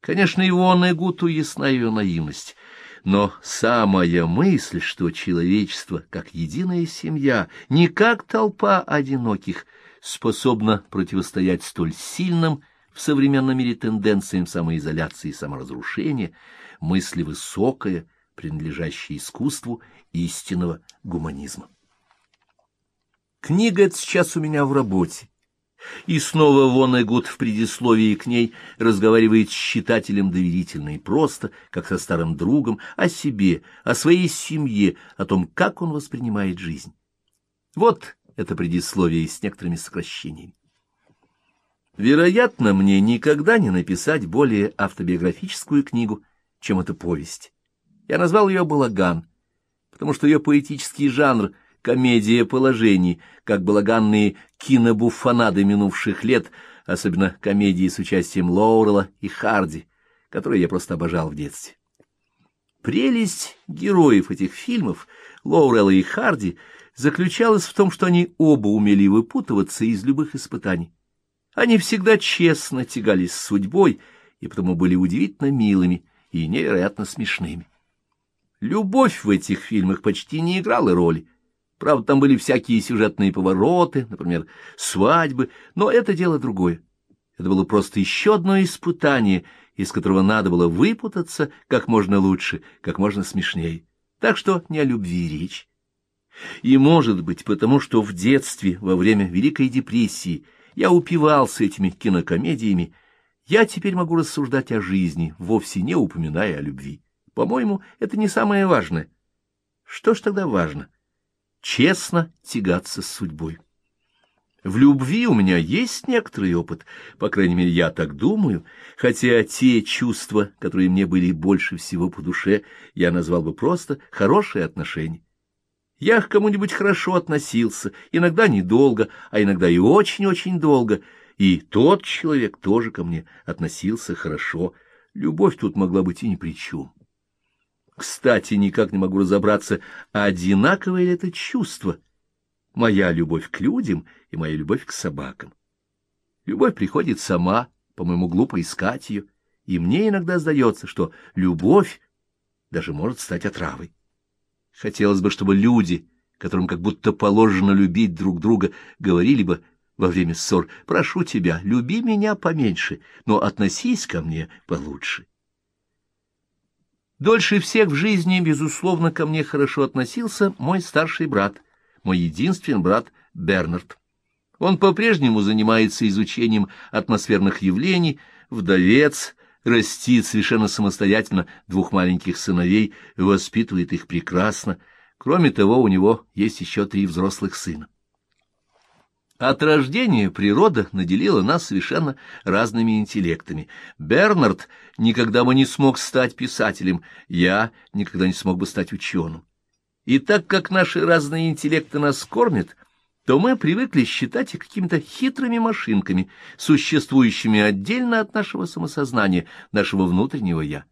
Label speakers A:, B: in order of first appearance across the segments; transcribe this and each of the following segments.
A: Конечно, Ионе Гуту ясна ее наивность, но самая мысль, что человечество, как единая семья, не как толпа одиноких, способна противостоять столь сильным в современном мире тенденциям самоизоляции и саморазрушения, мысль высокая, принадлежащая искусству истинного гуманизма. Книга эта сейчас у меня в работе. И снова Вонегуд в предисловии к ней разговаривает с читателем доверительно и просто, как со старым другом, о себе, о своей семье, о том, как он воспринимает жизнь. Вот это предисловие с некоторыми сокращениями. Вероятно, мне никогда не написать более автобиографическую книгу, чем эта повесть. Я назвал ее «Балаган», потому что ее поэтический жанр — комедия положений, как балаганные кинобуфонады минувших лет, особенно комедии с участием Лоурела и Харди, которые я просто обожал в детстве. Прелесть героев этих фильмов, Лоурелла и Харди, заключалась в том, что они оба умели выпутываться из любых испытаний. Они всегда честно тягались с судьбой и потому были удивительно милыми и невероятно смешными. Любовь в этих фильмах почти не играла роли. Правда, там были всякие сюжетные повороты, например, свадьбы, но это дело другое. Это было просто еще одно испытание, из которого надо было выпутаться как можно лучше, как можно смешнее. Так что не о любви речь. И, может быть, потому что в детстве, во время Великой депрессии, я упивался этими кинокомедиями, я теперь могу рассуждать о жизни, вовсе не упоминая о любви. По-моему, это не самое важное. Что ж тогда важно? Честно тягаться с судьбой. В любви у меня есть некоторый опыт, по крайней мере, я так думаю, хотя те чувства, которые мне были больше всего по душе, я назвал бы просто хорошие отношения. Я к кому-нибудь хорошо относился, иногда недолго, а иногда и очень-очень долго, и тот человек тоже ко мне относился хорошо. Любовь тут могла быть и ни при чем. Кстати, никак не могу разобраться, одинаковое ли это чувство, моя любовь к людям и моя любовь к собакам. Любовь приходит сама, по-моему, глупо искать ее, и мне иногда сдается, что любовь даже может стать отравой. Хотелось бы, чтобы люди, которым как будто положено любить друг друга, говорили бы во время ссор, «Прошу тебя, люби меня поменьше, но относись ко мне получше». Дольше всех в жизни, безусловно, ко мне хорошо относился мой старший брат, мой единственный брат Бернард. Он по-прежнему занимается изучением атмосферных явлений, вдовец, растит совершенно самостоятельно двух маленьких сыновей, воспитывает их прекрасно. Кроме того, у него есть еще три взрослых сына. От рождения природа наделила нас совершенно разными интеллектами. Бернард никогда бы не смог стать писателем, я никогда не смог бы стать ученым. И так как наши разные интеллекты нас кормят, то мы привыкли считать их какими-то хитрыми машинками, существующими отдельно от нашего самосознания, нашего внутреннего «я».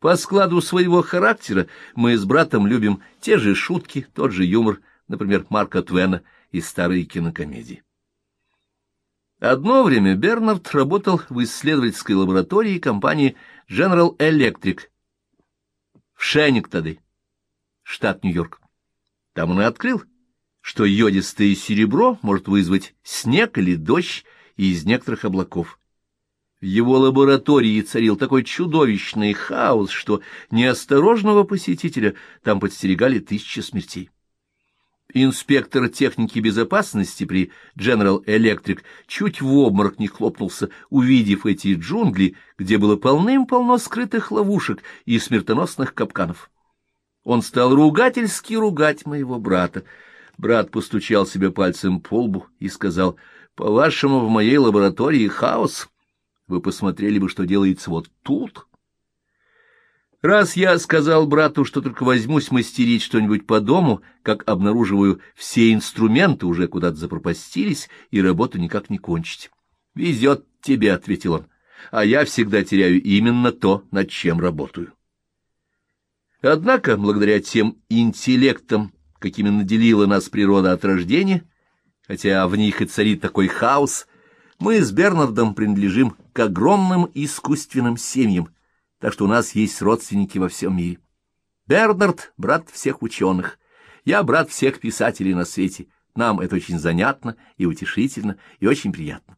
A: По складу своего характера мы с братом любим те же шутки, тот же юмор, например, Марка Твена и старые кинокомедии. Одно время Бернард работал в исследовательской лаборатории компании General Electric в Шенниктоне, штат Нью-Йорк. Там он и открыл, что йодистое серебро может вызвать снег или дождь из некоторых облаков. В его лаборатории царил такой чудовищный хаос, что неосторожного посетителя там подстерегали тысячи смертей. Инспектор техники безопасности при General Electric чуть в обморок не хлопнулся, увидев эти джунгли, где было полным-полно скрытых ловушек и смертоносных капканов. Он стал ругательски ругать моего брата, Брат постучал себе пальцем по лбу и сказал, «По-вашему, в моей лаборатории хаос? Вы посмотрели бы, что делается вот тут». Раз я сказал брату, что только возьмусь мастерить что-нибудь по дому, как обнаруживаю, все инструменты уже куда-то запропастились, и работу никак не кончить. «Везет тебе», — ответил он, — «а я всегда теряю именно то, над чем работаю». Однако, благодаря тем интеллектам, какими наделила нас природа от рождения, хотя в них и царит такой хаос, Мы с Бернардом принадлежим к огромным искусственным семьям, так что у нас есть родственники во всем мире. Бернард — брат всех ученых, я брат всех писателей на свете. Нам это очень занятно и утешительно, и очень приятно.